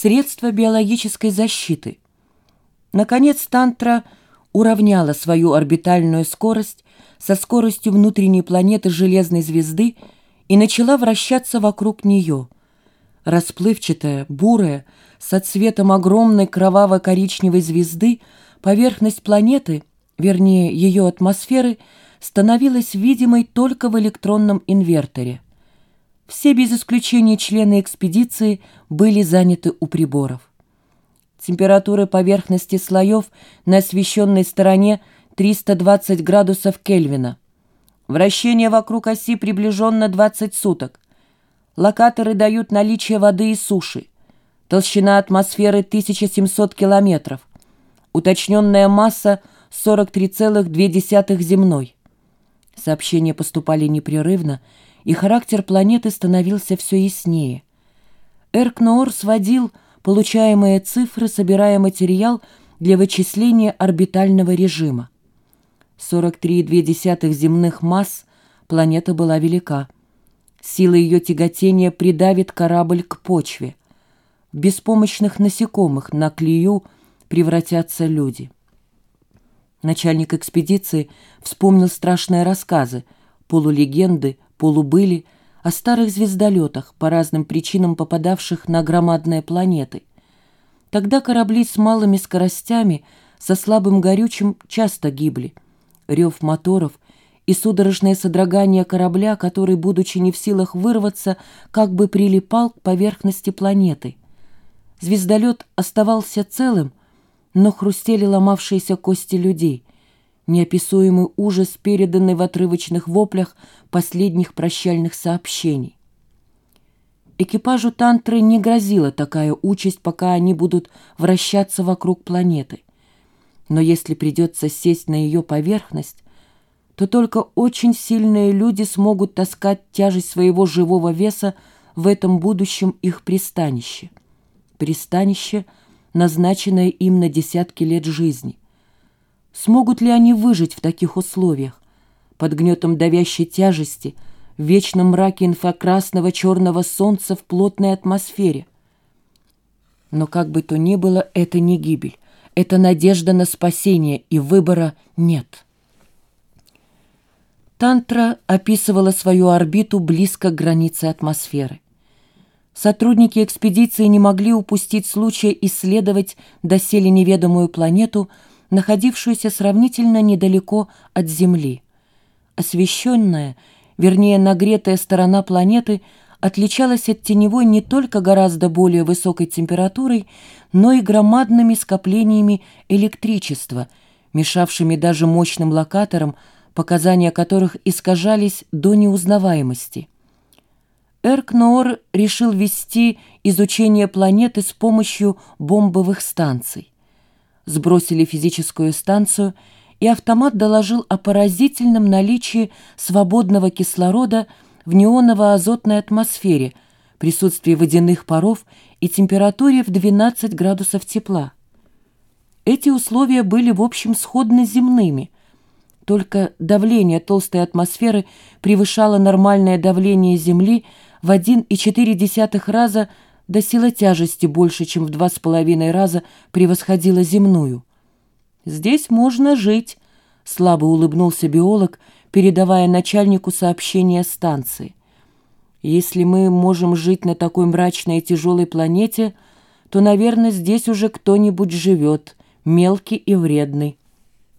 средства биологической защиты. Наконец, Тантра уравняла свою орбитальную скорость со скоростью внутренней планеты Железной звезды и начала вращаться вокруг нее. Расплывчатая, бурая, со цветом огромной кроваво-коричневой звезды, поверхность планеты, вернее, ее атмосферы, становилась видимой только в электронном инверторе. Все без исключения члены экспедиции были заняты у приборов. Температура поверхности слоев на освещенной стороне 320 градусов Кельвина. Вращение вокруг оси приближенно 20 суток. Локаторы дают наличие воды и суши. Толщина атмосферы 1700 километров. Уточненная масса 43,2 земной. Сообщения поступали непрерывно, и характер планеты становился все яснее. Эркноор сводил получаемые цифры, собирая материал для вычисления орбитального режима. 43,2 земных масс планета была велика. Сила ее тяготения придавит корабль к почве. В беспомощных насекомых на клею превратятся люди. Начальник экспедиции вспомнил страшные рассказы, полулегенды, полубыли, о старых звездолетах, по разным причинам попадавших на громадные планеты. Тогда корабли с малыми скоростями, со слабым горючим, часто гибли. Рев моторов и судорожное содрогание корабля, который, будучи не в силах вырваться, как бы прилипал к поверхности планеты. Звездолет оставался целым, но хрустели ломавшиеся кости людей — неописуемый ужас, переданный в отрывочных воплях последних прощальных сообщений. Экипажу Тантры не грозила такая участь, пока они будут вращаться вокруг планеты. Но если придется сесть на ее поверхность, то только очень сильные люди смогут таскать тяжесть своего живого веса в этом будущем их пристанище. Пристанище, назначенное им на десятки лет жизни. Смогут ли они выжить в таких условиях? Под гнетом давящей тяжести, в вечном мраке инфракрасного черного солнца в плотной атмосфере. Но как бы то ни было, это не гибель. Это надежда на спасение, и выбора нет. Тантра описывала свою орбиту близко к границе атмосферы. Сотрудники экспедиции не могли упустить случая исследовать доселе неведомую планету – находившуюся сравнительно недалеко от Земли. Освещенная, вернее нагретая сторона планеты отличалась от теневой не только гораздо более высокой температурой, но и громадными скоплениями электричества, мешавшими даже мощным локаторам, показания которых искажались до неузнаваемости. Эркноор решил вести изучение планеты с помощью бомбовых станций сбросили физическую станцию, и автомат доложил о поразительном наличии свободного кислорода в неоново-азотной атмосфере, присутствии водяных паров и температуре в 12 градусов тепла. Эти условия были, в общем, сходны земными, только давление толстой атмосферы превышало нормальное давление Земли в 1,4 раза да сила тяжести больше, чем в два с половиной раза превосходила земную. «Здесь можно жить», — слабо улыбнулся биолог, передавая начальнику сообщение станции. «Если мы можем жить на такой мрачной и тяжелой планете, то, наверное, здесь уже кто-нибудь живет, мелкий и вредный.